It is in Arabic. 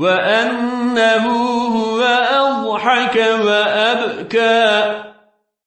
وأنه هو أضحك وأبكى.